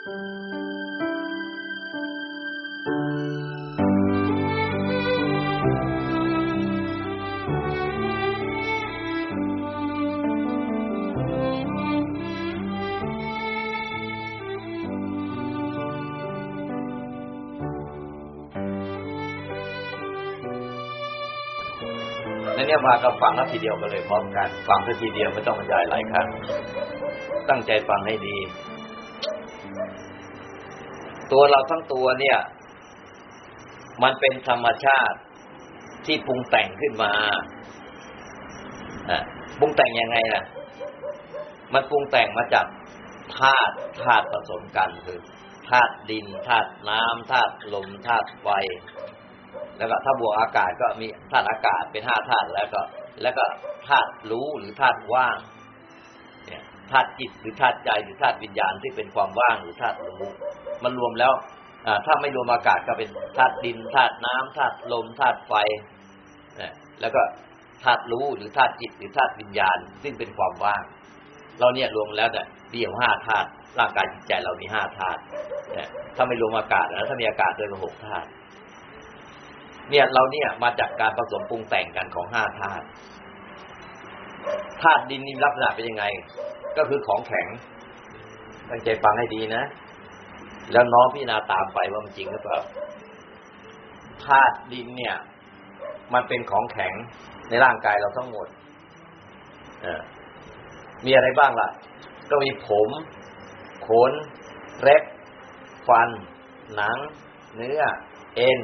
ในเนี่ยมาก็ฟังแล้วทีเดียวกันเลยพร้อมกัน ฟังทีเดียวไม่ต้องบรรยายหลายครั้ง ตั้งใจฟังให้ดี ตัวเราทั้งตัวเนี่ย มันเป็นธรรมชาติที่ปรุงแต่งขึ้นมาปรุงแต่งยังไงล่ะ มันปรุงแต่งมาจากธาตุธาตุผสมกันคือธาตุดินธาตุน้ำธาตุลมธาตุไฟ แล้วก็ถ้าบวกอากาศก็มีธาตุอากาศเป็นห้าธาตุแล้วก็ แล้วก็ธาตุรู้หรือธาตุว่าง ธาตุจิตหรือธาตุใจหรือธาตุวิญญาณที่เป็นความว่างหรือธาตุรู้มันรวมแล้วถ้าไม่รวมอากาศก็เป็นธาตุดินธาตุน้ำธาตุลมธาตุไฟแล้วก็ธาตุรู้หรือธาตุจิตหรือธาตุวิญญาณ ซึ่งเป็นความว่าง เราเนี่ยรวมแล้วเนี่ยเดี่ยวห้าธาตุร่างกายจิตใจเรามีห้าธาตุถ้าไม่รวมอากาศแล้วถ้ามีอากาศเกินหกธาตุเนี่ยเราเนี่ยมาจากการผสมปรุงแต่งกันของห้าธาตุธาตุดินนี่ลักษณะเป็นยังไง ก็คือของแข็งตั้งใจฟังให้ดีนะ แล้วน้องพี่นาตามไปว่ามันจริงหรือเปล่าธาตุดินเนี่ย มันเป็นของแข็งในร่างกายเราทั้งหมดมีอะไรบ้างล่ะ ก็มีผม ขน เล็บ ฟัน หนัง เนื้อ เอ็น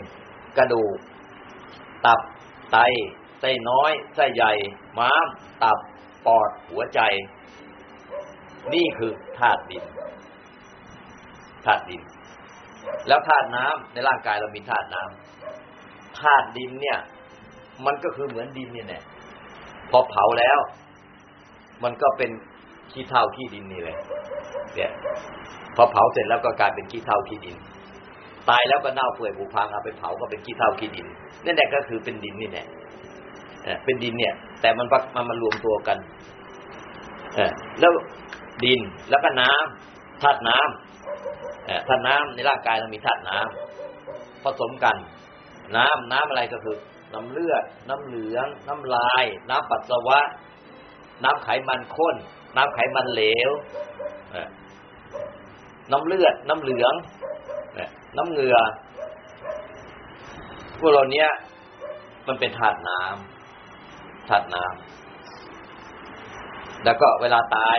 กระดูก ตับ ไต ไส้น้อย ไส้ใหญ่ ม้าม ตับ ปอด หัวใจ นี่คือธาตุดินธาตุดิน แล้วธาตุน้ำในร่างกายเรามีธาตุน้ำธาตุดินเนี่ย มันก็คือเหมือนดินนี่แหละพอเผาแล้ว มันก็เป็นขี้เถ้าขี้ดินนี่เลยเนี่ยพอเผาเสร็จแล้วก็กลายเป็นขี้เถ้าขี้ดิน ตายแล้วก็เน่าเปื่อยผุพังเอาไปเผาก็เป็นขี้เถ้าขี้ดินนั่นแหละก็คือเป็นดินนี่แหละเป็นดินเนี่ย แต่มันมันมารวมตัวกันแล้ว ดินแล้วก็น้ำธาตุน้ำธาตุน้ำในร่างกายเรามีธาตุน้ำผสมกัน น้ำน้ำอะไรก็คือน้ำเลือด น้ำเหลือง น้ำลาย น้ำปัสสาวะ น้ำไขมันข้น น้ำไขมันเหลวน้ำเลือด น้ำเหลือง น้ำเหงื่อพวกเราเนี้ยมันเป็นธาตุน้ำธาตุน้ำแล้วก็เวลาตาย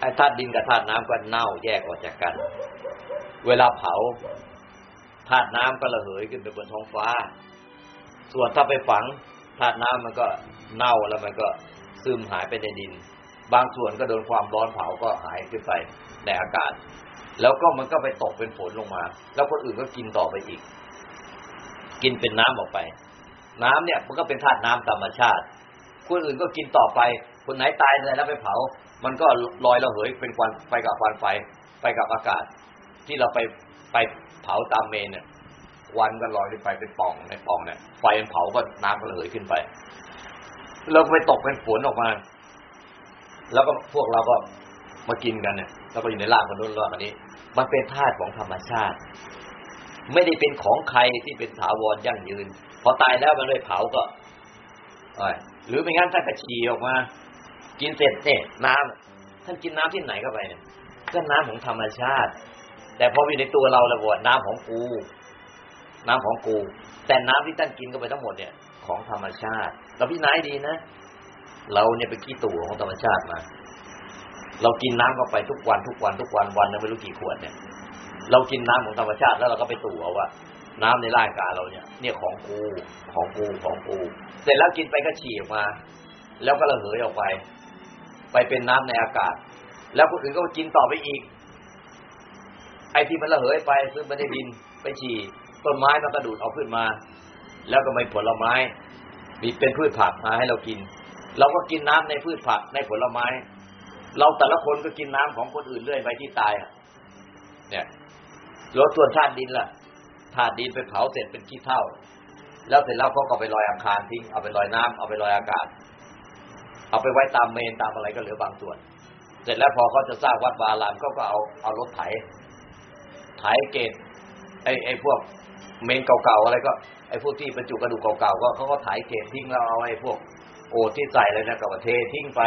ไอ้ธาตุดินกับธาตุน้ำก็เน่าแยกออกจากกัน เวลาเผาธาตุน้ำก็ระเหยขึ้นไปบนท้องฟ้า ส่วนถ้าไปฝังธาตุน้ำมันก็เน่าแล้วมันก็ซึมหายไปในดิน บางส่วนก็โดนความร้อนเผาก็หายขึ้นไปในอากาศ แล้วก็มันก็ไปตกเป็นฝนลงมา แล้วคนอื่นก็กินต่อไปอีก กินเป็นน้ำออกไป น้ำเนี่ยมันก็เป็นธาตุน้ำธรรมชาติ คนอื่นก็กินต่อไป คนไหนตายเลยแล้วไปเผา มันก็ลอยระเหยเป็นควันไปกับควันไฟ ไปกับอากาศ ที่เราไปไปเผาตามเมนเนี่ยวันก็ลอยขึ้นไปเป็นป่องในป่องเนี่ยไฟมันเผาก็น้ำก็ระเหยขึ้นไปเราไปตกเป็นฝนออกมา แล้วก็พวกเราก็มากินกันเนี่ยแล้วก็อยู่ในร่างมนุษย์ร่างอันนี้ มันเป็นธาตุของธรรมชาติ ไม่ได้เป็นของใครที่เป็นถาวรยั่งยืน พอตายแล้วมันเลยเผาก็หรือไม่งั้นถ้ากระชีออกมา กินเสร็จเนี่ยน้ำท่านกินน้ำที่ไหนเข้าไปเนี่ยก็น้ำของธรรมชาติ แต่พออยู่ในตัวเราแล้วว่าน้ำของกู น้ำของกู แต่น้ำที่ท่านกินเข้าไปทั้งหมดเนี่ย ของธรรมชาติ เราพี่นายดีนะเราเนี่ยเป็นขี้ตัวของธรรมชาติมาเรากินน้ำเข้าไปทุกวันทุกวันทุกวันวันนึงไม่รู้กี่ขวดเนี่ย เรากินน้ำของธรรมชาติแล้วเราก็ไปตู่เอาว่าน้ำในร่างกายเราเนี่ย เนี่ยของกูของกูของกู เสร็จแล้วกินไปก็ฉี่ออกมา แล้วก็ระเหยออกไป ไปเป็นน้ำในอากาศ แล้วคนอื่นก็กินต่อไปอีก ไอ้ที่มันระเหยไปซึ่งมันได้ดินไปฉี่ต้นไม้มันก็ดูดเอาขึ้นมา แล้วก็ไม่ผลไม้ มีเป็นพืชผักมาให้เรากิน เราก็กินน้ำในพืชผักในผลไม้ เราแต่ละคนก็กินน้ำของคนอื่นเรื่อยไปที่ตายเนี่ยรถส่วนธาตุดินล่ะธาตุดินไปเผาเสร็จเป็นขี้เถ้าแล้วเสร็จแล้วก็ไปลอยอังคารทิ้งเอาไปลอยน้ำเอาไปลอยอากาศ เอาไปไว้ตามเมนตามอะไรก็เหลือบางส่วน เสร็จแล้วพอเขาจะสร้างวัดวาอารามเขาก็เอาเอารถไถ ไถเกตไอ้ไอ้พวกเมนเก่าๆอะไรก็ไอ้พวกที่บรรจุกระดูกเก่าๆก็เขาก็ไถเกตทิ้งแล้วเอาไอ้พวกโอที่ใส่เลยนะกับเททิ้งไป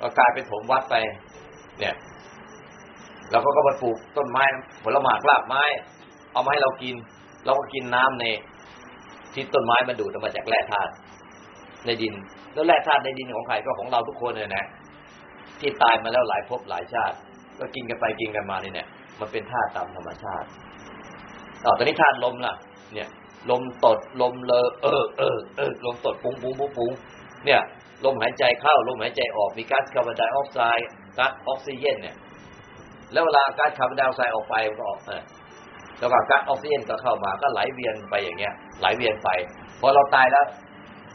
ก็กลายเป็นถมวัดไป เนี่ยแล้วเขาก็มาปลูกต้นไม้ผลไม้รากไม้ เอามาให้เรากิน เราก็กินน้ำในที่ต้นไม้มันดูดออกมาจากแร่ธาตุในดิน แล้วแร่ธาตุในดินของใครก็ของเราทุกคนเลยนะที่ตายมาแล้วหลายภพหลายชาติ ก็กินกันไปกินกันมาเนี่ยมันเป็นธาตุตามธรรมชาติต่อตอนนี้ธาตุลมล่ะ เนี่ย ลมตดลมเลอเออเออเออลมตดปุ้งปุ้งปุ้งปุ้งเนี่ย ลมหายใจเข้า ลมหายใจออกมีก๊าซคาร์บอนไดออกไซด์ก๊าซออกซิเจนเนี่ย แล้วเวลาก๊าซคาร์บอนไดออกไซด์ออกไปมันก็ออกเออแล้วก็ก๊าซออกซิเจนก็เข้ามาก็ไหลเวียนไปอย่างเงี้ยไหลเวียนไปพอเราตายแล้ว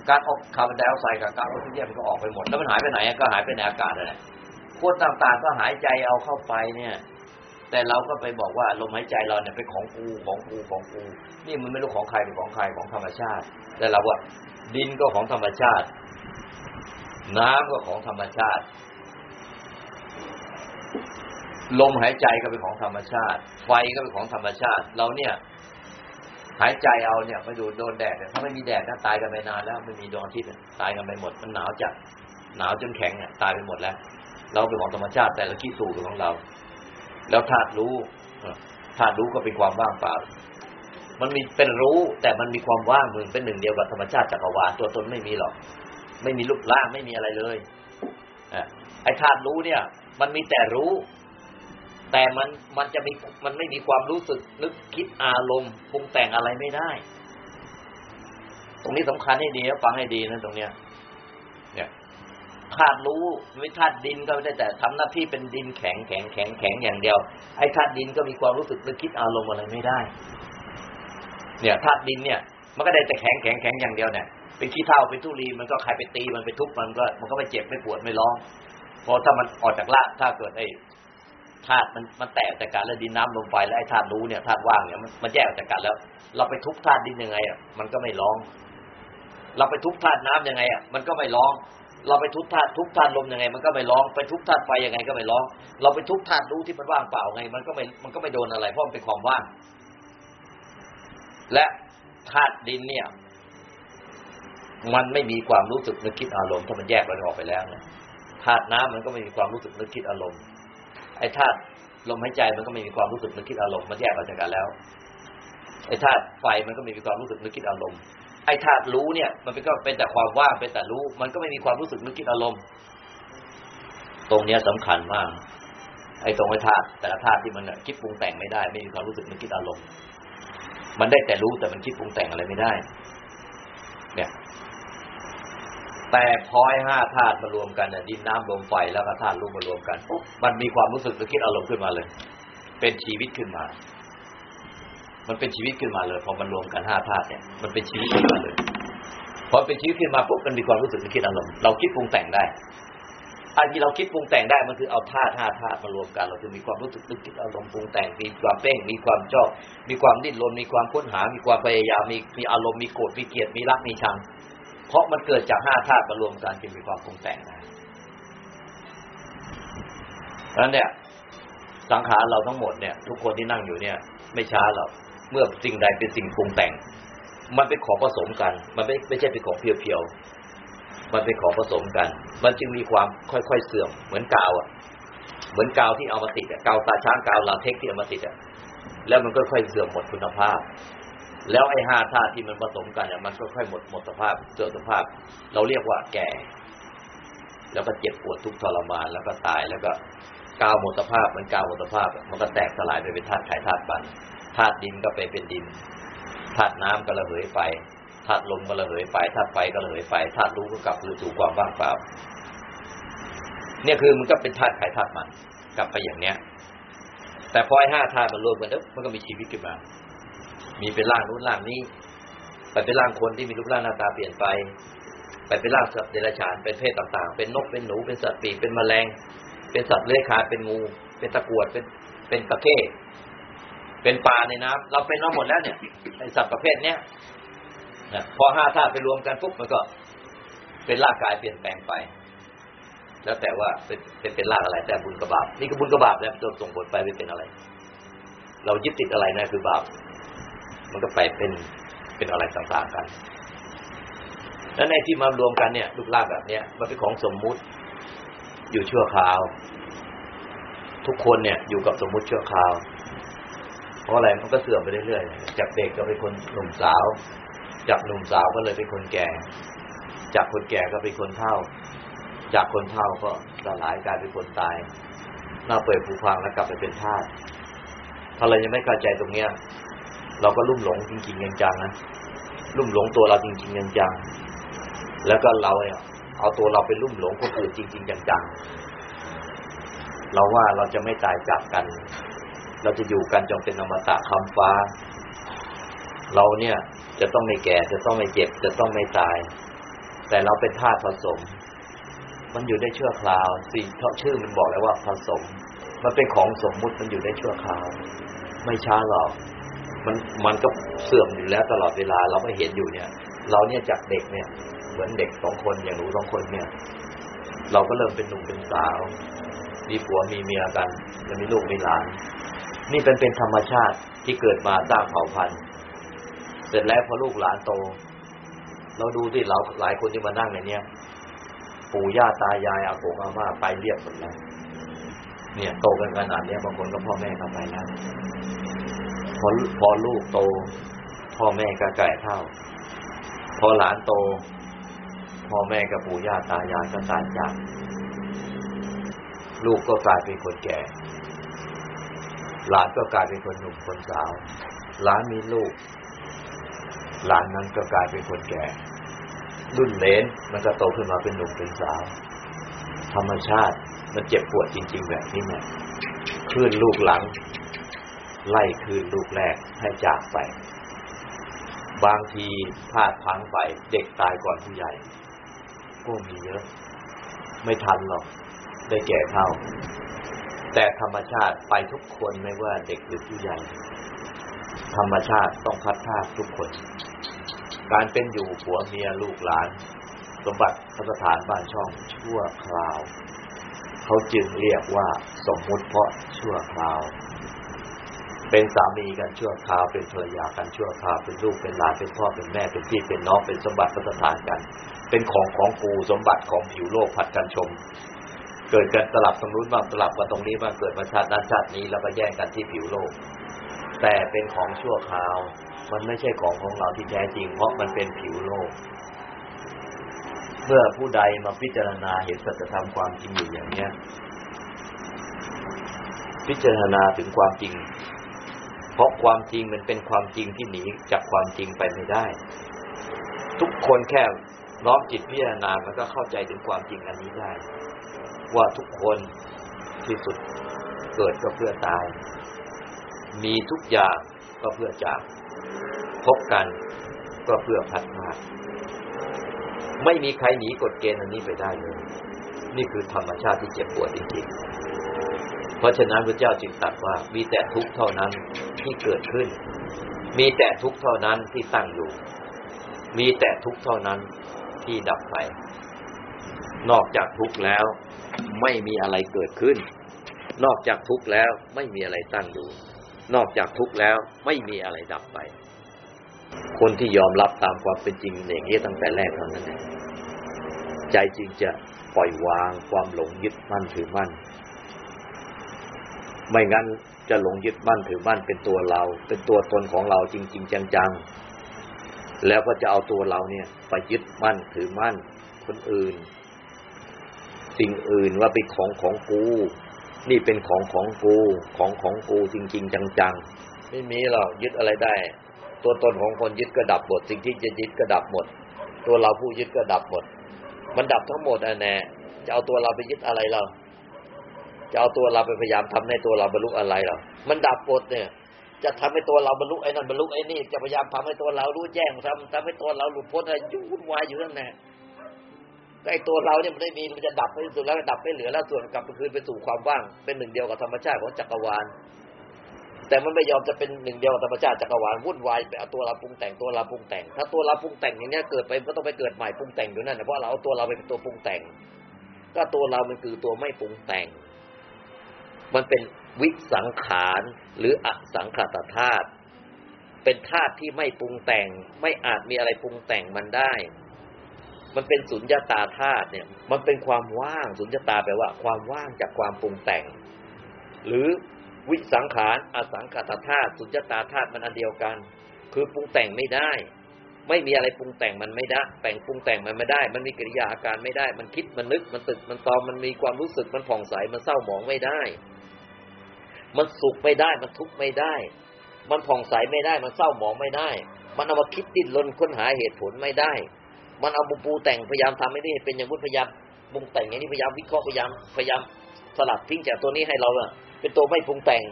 ก๊าซออกคาร์บอนไดออกไซด์กับก๊าซออกซิเจนมันก็ออกไปหมด แล้วมันหายไปไหนก็หายไปในอากาศนั่นแหละคนต่างๆก็หายใจเอาเข้าไปเนี่ย แต่เราก็ไปบอกว่าลมหายใจเราเนี่ยเป็นของกูของกูของกู นี่มันไม่รู้ของใครเป็นของใครของธรรมชาติ แต่เราว่าดินก็ของธรรมชาติ น้ำก็ของธรรมชาติ ลมหายใจก็เป็นของธรรมชาติ ไฟก็เป็นของธรรมชาติ เราเนี่ย หายใจเอาเนี่ยไปดูโดนแดดเนี่ยถ้าไม่มีแดดก็ตายกันไปนานแล้วไม่มีดวงอาทิตย์ตายกันไปหมดมันหนาวจัดหนาวจนแข็งเนี่ยตายไปหมดแล้ว เราเป็นของธรรมชาติแต่เราขี้สู่ของเรา แล้วธาตุรู้ธาตุรู้ก็เป็นความว่างเปล่า มันมีเป็นรู้แต่มันมีความว่างมึงเป็นหนึ่งเดียวกับธรรมชาติจักรวาลตัวตนไม่มีหรอก ไม่มีรูปร่างไม่มีอะไรเลยไอ้ธาตุรู้เนี่ย มันมีแต่รู้ แต่มันมันจะมีมันไม่มีความรู้สึกนึกคิดอารมณ์ปรุงแต่งอะไรไม่ได้ ตรงนี้สำคัญให้ดีนะฟังให้ดีนะตรงเนี้ย เนี่ยธาตุรู้ไม่ธาตุดินก็ไม่ได้แต่ทำหน้าที่เป็นดินแข็งแข็งแข็งแข็งอย่างเดียวไอ้ธาตุดินก็มีความรู้สึกนึกคิดอารมณ์อะไรไม่ได้ เนี่ยธาตุดินเนี่ย มันก็ได้แต่แข็งแข็งแข็งอย่างเดียวเนี่ยเป็นขี้เถ้าเป็นทุลีมันก็ใครไปตีมันไปทุบมันก็ มันก็ไม่เจ็บไม่ปวดไม่ร้องพอถ้ามันออกจากละถ้าเกิดไอ้ ธาตุมันมันแตกจากกันแล้วดินน้ำลมไฟแล้วไอ้ธาตุรู้เนี่ยธาตุว่างเนี่ยมันมันแยกออกจากกันแล้ว เราไปทุบธาตุดินยังไงอะมันก็ไม่ร้อง เราไปทุบธาตุน้ำยังไงอะมันก็ไม่ร้อง เราไปทุบธาตุทุบธาตุลมยังไง มันก็ไม่ร้อง ไปทุบธาตุไฟยังไงก็ไม่ร้อง เราไปทุบธาตุรู้ที่มันว่างเปล่าไง มันก็ไม่มันก็ไม่โดนอะไรเพราะมันเป็นความว่าง และธาตุดินเนี่ย มันไม่มีความรู้สึกนึกคิดอารมณ์ถ้ามันแยกมันออกไปแล้วเนี่ยธาตุน้ำมันก็ไม่มีความรู้สึกนึกคิดอารมณ์ ไอ้ธาตุลมหายใจมันก็ไม่มีความรู้สึกนึกคิดอารมณ์มันแยกออกจากกันแล้ว ไอ้ธาตุไฟมันก็ไม่มีความรู้สึกนึกคิดอารมณ์ไอ้ธาตุรู้เนี่ย มันเป็นก็เป็นแต่ความว่างเป็นแต่รู้ มันก็ไม่มีความรู้สึกนึกคิดอารมณ์ ตรงเนี้ยสำคัญมาก ไอ้ตรงไอ้ธาตุแต่ละธาตุที่มันคิดปรุงแต่งไม่ได้ ไม่มีความรู้สึกนึกคิดอารมณ์ มันได้แต่รู้แต่มันคิดปรุงแต่งอะไรไม่ได้ เนี่ย แต่พอให้าธาตุมารวมกันเนี่ยดินน้ำลมไฟแล้วก็ธาตุรู้มารวมกันปุ๊บมันมีความรู้สึกนึกคิดอารมณ์ขึ้นมาเลย เป็นชีวิตขึ้นมา มันเป็นชีวิตขึ้นมาเลย พอมันรวมกันห้าธาตุเนี่ย มันเป็นชีวิตขึ้นมาเลยพอเป็นชีวิตขึ้นมาปุ๊บมันมีความรู้สึกนึกคิดอารมณ์เราคิดปรุงแต่งได้อันที่เราคิดปรุงแต่งได้มันคือเอาธาตุห้าธาตุมารวมกัน เราคือมีความรู้สึกนึกคิดอารมณ์ปรุงแต่งมีความเป้งมีความชอบ มีความดิ้นรนมีความค้นหา มีความพยายามมีมีอารมณ์มีโกรธมีเกลียดมีรักมีชัง เพราะมันเกิดจากห้าธาตุมารวมกันจึงมีความปรุงแต่งได้ดังนั้นเนี่ย สังขารเราทั้งหมดเนี่ย ทุกคนที่นั่งอยู่เนี่ย ไม่ช้าหรอกเมื่อสิ่งใดเป็นสิ่งปรุงแต่ง มันเป็นของผสมกัน มันไม่ไม่ใช่เป็นของเพียวๆมันเป็นของผสมกัน มันจึงมีความค่อยๆเสื่อมเหมือนกาวอะ เหมือนกาวที่เอามาติดอะกาวตาช้างกาวลาเทคที่เอามาติดอะแล้วมันก็ค่อยเสื่อมหมดคุณภาพ แล้วไอ้ห้าธาตุที่มันผสมกันเนี่ยมันค่อยหมดหมดสภาพเสื่อมสภาพ เราเรียกว่าแก่ แล้วก็เจ็บปวดทุกทรมานแล้วก็ตายแล้วก็กาวหมดสภาพมือนกาวหมดสภาพ มันก็แตกสลายไปเป็นธาตุไข่ธาตุปันธาตุดินก็ไปเป็นดินธาตุน้ำก็ระเหยไปธาตุลมก็ระเหยไปธาตุไฟก็ระเหยไปธาตุรู้ก็กลับคืนสู่ความว่างเปล่า เนี่ยคือมันก็เป็นธาตุไข่ธาตุมัน กลับไปอย่างเนี้ย แต่พอไอ้ห้าธาตุมันรวมกันแล้วมันก็มีชีวิตขึ้นมา มีเป็นร่างนู้นร่างนี้ ไปเป็นร่างคนที่มีรูปร่างหน้าตาเปลี่ยนไป ไปเป็นร่างสัตว์เดรัจฉานเป็นเพศต่างๆ เป็นนกเป็นหนูเป็นสัตว์ปีกเป็นแมลง เป็นสัตว์เลื้อยคลานเป็นงู เป็นตะกรวดเป็นเป็นตะเข้เป็นปลาในน้ำเราเป็นมาหมดแล้วเนี่ยไอสัตว์ประเภทเนี้ยนะพอห้าธาตุไปรวมกันปุ๊บมันก็ เป็นร่างกายเปลี่ยนแปลงไป แล้วแต่ว่าเป็นเป็นเป็นรากอะไร แต่บุญกับบาปนี่ก็บุญกับบาปแล้วจะส่งผลไปเป็นอะไร เรายึดติดอะไรนะคือบาป มันก็ไปเป็นเป็นอะไรต่างๆกัน แล้วในที่มารวมกันเนี่ยรูปร่างแบบเนี้ยมันเป็นของสมมุติ อยู่ชั่วคราว ทุกคนเนี่ยอยู่กับสมมุติชั่วคราว เพราะอะไรมันก็เสื่อมไปเรื่อยๆจากเด็กก็เป็นคนหนุ่มสาว จากหนุ่มสาวก็เลยเป็นคนแก่ จากคนแก่ก็เป็นคนเฒ่า จากคนเฒ่าก็สลายกลายเป็นคนตายหน้าเปื่อยผุพังแล้วกลับไปเป็นทาสถ้าเรายังไม่เข้าใจตรงเนี้ย เราก็ลุ่มหลงจริงๆจังๆนะลุ่มหลงตัวเราจริงๆจังๆแล้วก็เราเนี่ยเอาตัวเราไปลุ่มหลงคนอื่นจริงๆจังๆเราว่าเราจะไม่ตายจากกัน เราจะอยู่กันจนเป็นอมตะคำฟ้า เราเนี่ยจะต้องไม่แก่จะต้องไม่เจ็บ จะต้องไม่ตาย แต่เราเป็นธาตุผสม มันอยู่ได้ชั่วคราวสิ่งเพราะชื่อมันบอกแล้วว่าผสม มันเป็นของสมมุติมันอยู่ได้ชั่วคราว ไม่ช้าหรอก มันมันก็เสื่อมอยู่แล้วตลอดเวลาเราไม่เห็นอยู่เนี่ย เราเนี่ยจากเด็กเนี่ย เหมือนเด็กสองคนอย่างหนูสองคนเนี่ย เราก็เริ่มเป็นหนุ่มเป็นสาว มีผัวมีเมียกันแล้วมีลูกมีหลาน นี่เป็นเป็นธรรมชาติที่เกิดมาสร้างเผ่าพันธุ์เสร็จแล้วพอลูกหลานโต เราดูที่เราหลายคนที่มานั่งในเนี้ยปู่ย่าตายายอาโกงอาม่าไปเรียบหมดแล้วเนี่ยโตกันขนาดเนี้ยบางคนก็พ่อแม่เขาไปแล้ว พอพอลูกโต พ่อแม่ก็แก่เท่า พอหลานโต พ่อแม่กับปู่ย่าตายายก็ตายจากลูกก็กลายเป็นคนแก่ หลานก็กลายเป็นคนหนุ่มคนสาว หลานมีลูก หลานนั้นก็กลายเป็นคนแก่ รุ่นเลนมันก็โตขึ้นมาเป็นหนุ่มเป็นสาว ธรรมชาติมันเจ็บปวดจริง ๆ แบบนี้แหละคลื่นลูกหลัง ไล่คืนลูกแรกให้จากไป บางทีพลาดพังไปเด็กตายก่อนผู้ใหญ่ ก็มีเยอะ ไม่ทันหรอก ได้แก่เท่า แต่ธรรมชาติไปทุกคนไม่ว่าเด็กหรือผู้ใหญ่ ธรรมชาติต้องพัดพาทุกคน การเป็นอยู่ผัวเมียลูกหลาน สมบัติสถานบ้านช่องชั่วคราว เขาจึงเรียกว่าสมมุติเพราะชั่วคราว เป็นสามีกันชั่วคราวเป็นภรรยากันชั่วคราวเป็นลูกเป็นหลานเป็นพ่อเป็นแม่เป็นพี่เป็นน้องเป็นสมบัติสถานกัน เป็นของของกูสมบัติของผิวโลกผัดกันชม เกิดกันสลับตรงนู้นบ้างสลับกันตรงนี้บ้างเกิดมาชาตินั้นชาตินี้แล้วก็แย่งกันที่ผิวโลก แต่เป็นของชั่วคราว มันไม่ใช่ของของเราที่แท้จริง เพราะมันเป็นผิวโลก เมื่อผู้ใดมาพิจารณาเห็นสัจธรรมความจริงอยู่อย่างเนี้ยพิจารณาถึงความจริง ราะความจริงมันเป็นความจริงที่หนีจากความจริงไปไม่ได้ ทุกคนแค่น้อมจิตพิจารณามันก็เข้าใจถึงความจริงอันนี้ได้ ว่าทุกคนที่สุดเกิดก็เพื่อตาย มีทุกอย่างก็เพื่อจากพบกันก็เพื่อพัดพาไม่มีใครหนีกฎเกณฑ์อันนี้ไปได้เลย นี่คือธรรมชาติที่เจ็บปวดจริงๆ เพราะฉะนั้นพระเจ้าจึงตรัสว่ามีแต่ทุกข์เท่านั้น ที่เกิดขึ้น มีแต่ทุกข์เท่านั้นที่ตั้งอยู่ มีแต่ทุกข์เท่านั้นที่ดับไป นอกจากทุกแล้ว ไม่มีอะไรเกิดขึ้น นอกจากทุกแล้วไม่มีอะไรตั้งอยู่ นอกจากทุกแล้วไม่มีอะไรดับไป คนที่ยอมรับตามความเป็นจริงอย่างนี้ตั้งแต่แรกเท่านั้นใจจริงจะปล่อยวางความหลงยึดมั่นถือมั่น ไม่งั้น จะหลงยึดมั่นถือมั่นเป็นตัวเรา เป็นตัวตนของเราจริง ๆ จังๆ แล้วก็จะเอาตัวเราเนี่ยไปยึดมั่นถือมั่น คนอื่น สิ่งอื่นว่าเป็นของของกู นี่เป็นของของกูของของกูจริง ๆ จังๆ ไม่มีหรอกยึดอะไรได้ ตัวตนของคนยึดก็ดับหมด สิ่งที่จะยึดก็ดับหมด ตัวเราผู้ยึดก็ดับหมด มันดับทั้งหมดอะแน่จะเอาตัวเราไปยึดอะไรเรา จะเอาตัวเราไปพยายามทำให้ตัวเราบรรลุอะไรเรามันดับหมดเนี่ย จะทำให้ตัวเราบรรลุไอ้นั่นบรรลุไอ้นี่จะพยายามทำให้ตัวเรารู้แจ้งทำทำให้ตัวเราหลุดพ้นอะไรยุ่งวุ่นวายอยู่นั่นแหละไอ้ตัวเราเนี่ยมันไม่มีมันจะดับไปที่สุดแล้วดับไม่เหลือแล้วส่วนกลับไปคืนไปสู่ความว่างเป็นหนึ่งเดียวกับธรรมชาติของจักรวาลแต่มันไม่ยอมจะเป็นหนึ่งเดียวกับธรรมชาติจักรวาลวุ่นวายไปเอาตัวเราปรุงแต่งตัวเราปรุงแต่ง ถ้าตัวเราปรุงแต่งอย่างเนี้ยเกิดไปก็ต้องไปเกิดใหม่ปรุงแต่งอยู่นั่นเพราะเราเอาตัวเราไปเป็นตัวปรุงแต่ง ก็ตัวเรามันคือตัวไม่ปรุงแต่ง มันเป็นวิสังขารหรืออสังขตธาตุเป็นธาตุที่ไม่ปรุงแต่ง ไม่อาจมีอะไรปรุงแต่งมันได้ มันเป็นสุญญตาธาตุเนี่ย มันเป็นความว่างสุญญตาแปลว่า ความว่างจากความปรุงแต่ง หรือวิสังขารอสังขตธาตุสุญญตาธาตุมันอันเดียวกัน คือปรุงแต่งไม่ได้ ไม่มีอะไรปรุงแต่งมันไม่ได้ แต่งปรุงแต่งมันไม่ได้ มันมีกิริยาอาการไม่ได้ มันคิดมันนึกมันตึกมันตอมมันมีความรู้สึกมันผ่องใสมันเศร้าหมองไม่ได้ มันสุขไม่ได้ มันทุกข์ไม่ได้ มันผ่องใสไม่ได้ มันเศร้าหมองไม่ได้ มันเอามาคิดดิ้นรนค้นหาเหตุผลไม่ได้ มันเอาบุปูแต่งพยายามทำให้ได้เป็นอย่างนู้นพยายามปรุงแต่งอย่างนี้พยายามวิเคราะห์พยายามพยายามสลัดทิ้งจากตัวนี้ให้เราอะเป็นตัวไม่ปรุงแต่ง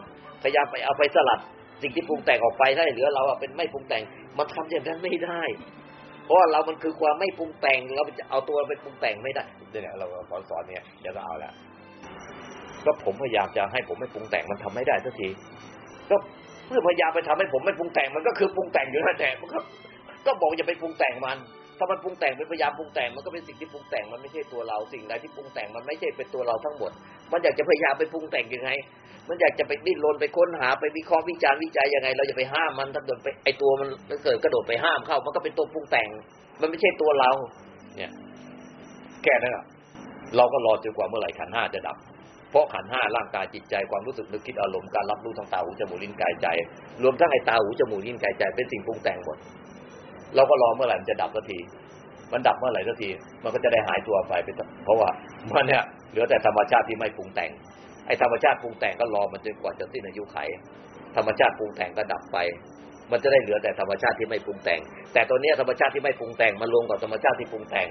พยายามไปเอาไปสลัด สิ่งที่ปรุงแต่งออกไปให้เหลือเราอะเป็นไม่ปรุงแต่ง มันทำอย่างนั้นไม่ได้ เพราะว่าเรามันคือความไม่ปรุงแต่งเราจะเอาตัวไปปรุงแต่งไม่ได้เนี่ยเราสอนสอนเนี่ยเดี๋ยวก็เอาละ ก็ผมพยายามจะให้ผมไม่ปรุงแต่งมันทำไม่ได้สักที ก็เมื่อพยายามไปทำให้ผมไม่ปรุงแต่งมันก็คือปรุงแต่งอยู่นั่นแหละมันก็ก็บอกอย่าไปปรุงแต่งมัน ถ้ามันปรุงแต่งเป็นพยายามปรุงแต่งมันก็เป็นสิ่งที่ปรุงแต่งมันไม่ใช่ตัวเรา สิ่งใดที่ปรุงแต่งมันไม่ใช่เป็นตัวเราทั้งหมด มันอยากจะพยายามไปปรุงแต่งยังไง มันอยากจะไปดิ้นรนไปค้นหาไปวิเคราะห์วิจารณ์วิจัยยังไง เราจะไปห้ามมันถ้าเกิดไปไอตัวมันเกิดกระโดดไปห้ามเข้า มันก็เป็นตัวปรุงแต่ง มันไม่ใช่ตัวเรา เนี่ยแค่นั้นอะเราก็รอจนกว่าเมื่อไหร่ขันห้าจะดับ เพราะขันห้าร่างกายจิตใจความรู้สึกนึกคิดอารมณ์การรับรู้ทางตาหูจมูกลิ้นกายใจ รวมทั้งไอ้ตาหูจมูกลิ้นกายใจเป็นสิ่งปรุงแต่งหมด เราก็รอเมื่อไหร่มันจะดับสักที มันดับเมื่อไหร่สักที มันก็จะได้หายตัวไปไปเพราะว่ามันเนี่ยเหลือแต่ธรรมชาติที่ไม่ปรุงแต่ง ไอ้ธรรมชาติปรุงแต่งก็รอมันจนกว่าจะสิ้นอายุไข ธรรมชาติปรุงแต่งก็ดับไป มันจะได้เหลือแต่ธรรมชาติที่ไม่ปรุงแต่ง แต่ตัวเนี้ยธรรมชาติที่ไม่ปรุงแต่งมันรวมกับธรรมชาติที่ปรุงแต่ง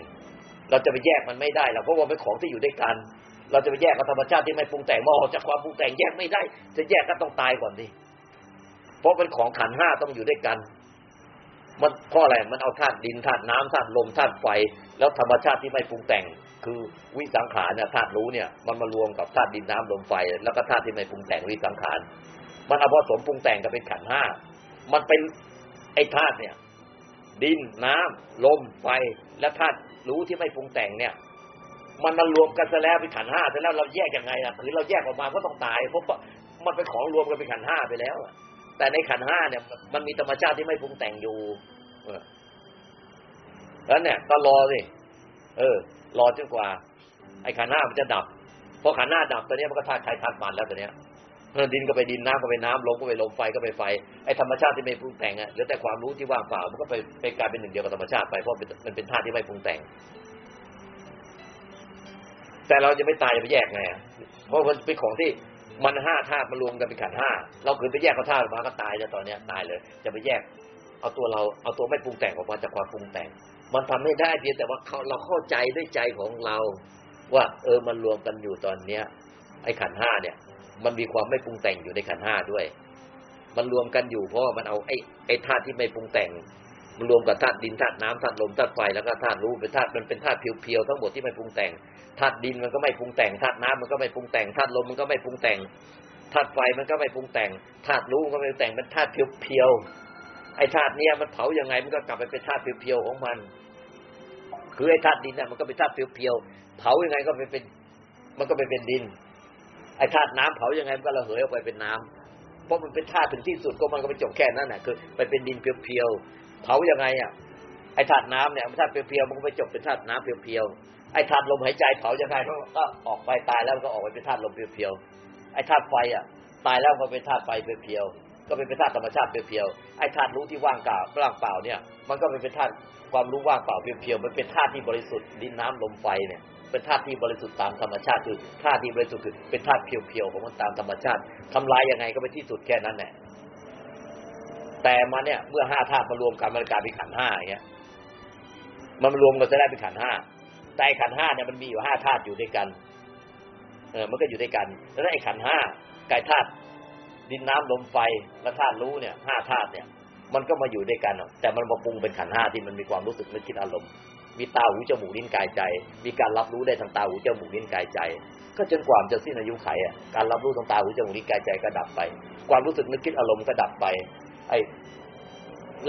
เราจะไปแยกมันไม่ได้หรอกเพราะว่าเป็นของที่อยู่ด้วยกัน เราจะไปแยกกับธรรมชาติที่ไม่ปรุงแต่งมาออกจากความปรุงแต่งแยกไม่ได้ จะแยกก็ต้องตายก่อนดิเพราะเป็นของขันห้าต้องอยู่ด้วยกัน มันเพราะอะไรมันเอาธาตุดินธาตุน้ำธาตุลมธาตุไฟ แล้วธรรมชาติที่ไม่ปรุงแต่ง คือวิสังขารเนี่ยธาตุรู้เนี่ย มันมารวมกับธาตุดินน้ำลมไฟ แล้วก็ธาตุที่ไม่ปรุงแต่งวิสังขารมันเอาผสมปรุงแต่งกันเป็นขันห้ามันเป็นไอ้ธาตุเนี่ย ดินน้ำลมไฟและธาตุรู้ที่ไม่ปรุงแต่งเนี่ย มันมารวมกันซะแล้วเป็นขันห้าซะแล้วเราแยกยังไงล่ะหรือเราแยกออกมาก็ต้องตายเพราะมันเป็นของรวมกันเป็นขันห้าไปแล้วแต่ในขันห้าเนี่ย มันมีธรรมชาติที่ไม่ปรุงแต่งอยู่แล้วเนี่ย ก็รอสิเออ รอจนกว่า ไอ้ขันห้ามันจะดับพอขันห้าดับตัวนี้มันก็ธาตุใครธาตุมันแล้วตัวเนี้ยดินก็ไปดินน้ำก็ไปน้ำลมก็ไปลมไฟก็ไปไฟไอ้ธรรมชาติที่ไม่ปรุงแต่งอะเหลือแต่ความรู้ที่ว่างเปล่ามันก็ไปไปกลายเป็นหนึ่งเดียวกับธรรมชาติไปเพราะมันเป็นธาตุที่ไม่ปรุงแต่ง แต่เราจะไม่ตายจะไปแยกไงเพราะมันเป็นของที่มันห้าธาตุมารวมกันเป็นขันห้าเราคือไปแยกเขาธาตุมาก็ตายแล้วตอนเนี้ยตายเลย จะไปแยก เอาตัวเราเอาตัวไม่ปรุงแต่งออกมาจากความปรุงแต่ง มันทำไม่ได้เพียงแต่ว่าเขาเราเข้าใจด้วยใจของเรา ว่า เออมันรวมกันอยู่ตอนเนี้ย ไอ้ขันห้าเนี่ย มันมีความไม่ปรุงแต่งอยู่ในขันห้าด้วย มันรวมกันอยู่เพราะมันเอาไอ้ไอ้ธาตุที่ไม่ปรุงแต่ง มันรวมกับธาตุดินธาตุน้ำธาตุลมธาตุไฟแล้วก็ธาตุรู้เป็นธาตุมันเป็นธาตุเพียวๆทั้งหมดที่ไม่ปรุงแต่งธาตุดินมันก็ไม่ปรุงแต่งธาตุน้ำมันก็ไม่ปรุงแต่งธาตุลมมันก็ไม่ปรุงแต่งธาตุไฟมันก็ไม่ปรุงแต่งธาตุรู้มันก็ไม่ปรุงแต่งเป็นธาตุเพียวๆไอ้ธาตุเนี้ยมันเผายังไงมันก็กลับไปเป็นธาตุเพียวๆของมัน คือไอ้ธาตุดินน่ะมันก็เป็นธาตุเพียวๆเผายังไงก็ไปเป็น มันก็ไปเป็นดิน ไอ้ธาตุน้ำเผายังไงมันก็ระเหยออกไปเป็นน้ำเพราะมันเป็นธาตุถึงที่สุดก็มันก็ไปจบแค่นั้นแหละคือ ไปเป็นดินเพียวๆ เผายังไงอะไอ้ธาตุน้ำเนี่ยธาตุเพียวๆมันก็ไปจบเป็นธาตุน้ำเพียวๆไอ้ธาตุลมหายใจเผายังไงก็ออกไปตายแล้วก็ออกไปเป็นธาตุลมเพียวๆไอ้ธาตุไฟอะ ตายแล้วก็เป็นธาตุไฟเพียวๆก็เป็นธาตุธรรมชาติเพียวๆไอ้ธาตุรู้ที่ว่างเปล่าว่างเปล่าเนี่ย มันก็เป็นธาตุความรู้ว่างเปล่าเพียวๆมันเป็นธาตุที่บริสุทธิ์ดินน้ำลมไฟเนี่ยเป็นธาตุที่บริสุทธิ์ตามธรรมชาติคือธาตุที่บริสุทธิ์คือเป็นธาตุเพียวๆของมันตามธรรมชาติทำลายยังไงก็ไปที่สุดแค่นั้นแหละ แต่มาเนี่ยเมื่อห้าธาตุมารวมกันมันกลายเป็นขันห้าอย่างเงี้ยมันมารวมกันจะได้เป็นขันห้าแต่ไอ้ขันห้าเนี่ยมันมีอยู่ห้าธาตุอยู่ด้วยกัน เออ มันก็อยู่ด้วยกัน แล้วไอ้ขันห้ากายธาตุดินน้ำลมไฟและธาตุรู้เนี่ยห้าธาตุเนี่ย มันก็มาอยู่ด้วยกันแต่มันมาปรุงเป็นขันห้าที่มันมีความรู้สึกนึกคิดอารมณ์มีตาหูจมูกลิ้นกายใจ มีการรับรู้ได้ทางตาหูจมูกลิ้นกายใจ ก็จนกว่าจะสิ้นอายุไขอะการรับรู้ทางตาหูจมูกลิ้นกายใจก็ดับไป ความรู้สึกนึกคิดอารมณ์ก็ดับไป ไอ้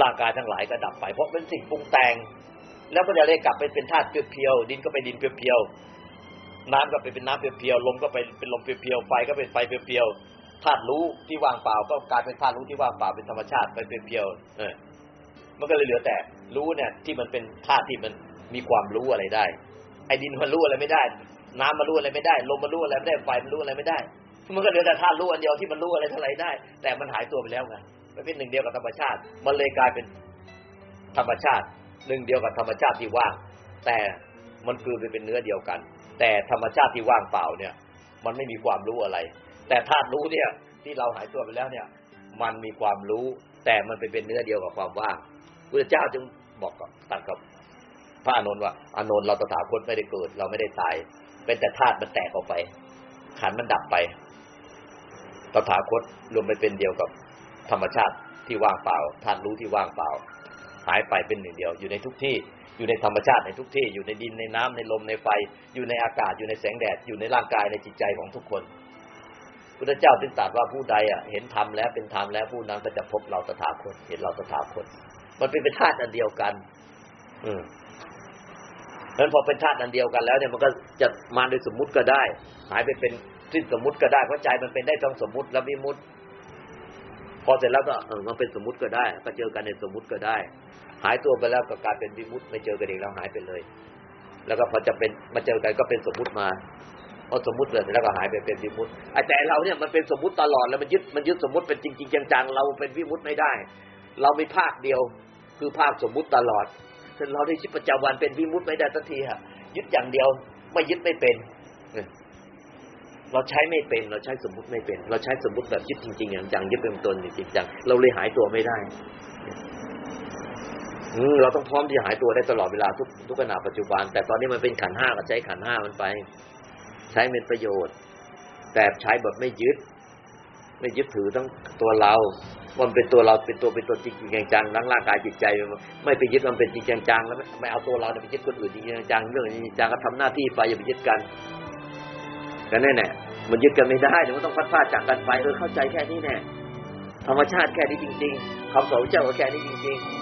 ร่างกายทั้งหลายก็ดับไป เพราะเป็นสิ่งปรุงแต่ง แล้วก็จะเลยกลับไปเป็นธาตุเพียวๆดินก็ไปดินเพียวๆน้ำก็ไปเป็นน้ำเพียวๆลมก็ไปเป็นลมเพียวๆไฟก็เป็นไฟเพียวๆธาตุรู้ที่ว่างเปล่า ก็กลายเป็นธาตุรู้ที่ว่างเปล่าเป็นธรรมชาติไปเพียวๆเออมันก็เลยเหลือแต่รู้เนี่ยที่มันเป็นธาตุที่มันมีความรู้อะไรได้ ไอ้ดินมันรู้อะไรไม่ได้ น้ำมันรู้อะไรไม่ได้ ลมมันรู้อะไรไม่ได้ ไฟมันรู้อะไรไม่ได้ มันก็เหลือแต่ธาตุรู้อันเดียวที่มันรู้อะไรเท่าไรได้ แต่มันหายตัวไปแล้วไง มันเป็นหนึ่งเดียวกับธรรมชาติ มันเลยกลายเป็นธรรมชาติ หนึ่งเดียวกับธรรมชาติที่ว่าง แต่มันคือไปเป็นเนื้อเดียวกัน แต่ธรรมชาติที่ว่างเปล่าเนี่ย มันไม่มีความรู้อะไร แต่ธาตุรู้เนี่ยที่เราหายตัวไปแล้วเนี่ย มันมีความรู้ แต่มันเป็นเป็นเนื้อเดียวกับความว่างพุทธเจ้าจึงบอกกับตัดกับพระอานนท์ว่าอานนท์เราตถาคตไม่ได้เกิด เราไม่ได้ตาย เป็นแต่ธาตุมันแตกออกไป ขันมันดับไปตถาคตรวมไปเป็นเดียวกับ ธรรมชาติที่ว่างเปล่าธาตุรู้ที่ว่างเปล่า หายไปเป็นหนึ่งเดียว อยู่ในทุกที่อยู่ในธรรมชาติในทุกที่อยู่ในดินในน้ำในลมในไฟ อยู่ในอากาศอยู่ในแสงแดดอยู่ในร่างกายในจิตใจของทุกคนพุทธเจ้าจึงตรัสว่าผู้ใดอะเห็นธรรมแล้วเป็นธรรมแล้วผู้นั้นก็จะพบเราตถาคตเห็นเราตถาคตมันเป็นเป็นธาตุอันเดียวกัน อืมเพราะฉะนั้นพอเป็นธาตุอันเดียวกันแล้วเนี่ยมันก็จะมาโดยสมมุติก็ได้ หายไปเป็นสิ้นสมมุติก็ได้เพราะใจมันเป็นได้ทั้งสมมุติและวิมุติ อเสร็จแล้วก็เออมันเป็นสมมุติก็ได้ ก็เจอกันในสมมุติก็ได้ หายตัวไปแล้วก็กลายเป็นวิมุติไม่เจอกันอีกแล้วหายไปเลย แล้วก็พอจะเป็นมาเจอกันก็เป็นสมมุติมาพอสมมุติเสร็จแล้วก็หายไปเป็นวิมุติไอ้แต่เราเนี่ยมันเป็นสมมุติตลอดแล้วมันยึดมันยึดสมมุติเป็นจริง ๆ จังๆเราเป็นวิมุติไม่ได้ เรามีภาคเดียว คือภาคสมมุติตลอดจนเราในชีวิตประจำวันเป็นวิมุติไม่ได้สักทีฮะยึดอย่างเดียวไม่ยึดไม่เป็น เราใช้ไม่เป็น เราใช้สมมุติไม่เป็น เราใช้สมมุติแบบยึดจริงๆอย่างจังยึดเป็นตนจริงจังเราเลยหายตัวไม่ได้อืเราต้องพร้อมที่จะหายตัวได้ตลอดเวลาทุกทุกขณะปัจจุบัน แต่ตอนนี้มันเป็นขันห้าก็ใช้ขันห้ามันไป ใช้เป็นประโยชน์ แต่ใช้แบบไม่ยึด ไม่ยึดถือทั้งตัวเรามันเป็นตัวเราเป็นตัวเป็นตนจริงๆจังๆทั้งร่างกายจิตใจ ไม่ไปยึดมันเป็นจริงจังๆแล้วไม่ไม่เอาตัวเราไปยึดคนอื่นจริงจังเรื่องจริงจังก็ทำหน้าที่ไปอย่าไปยึดกัน กันแน่แน่มันยึดกันไม่ได้เดี๋ยวมันต้องพัดพาดจากกันไปเออเข้าใจแค่นี้แน่ธรรมชาติแค่นี้จริง ๆคำสอนพระเจ้าก็แค่นี้จริง ๆ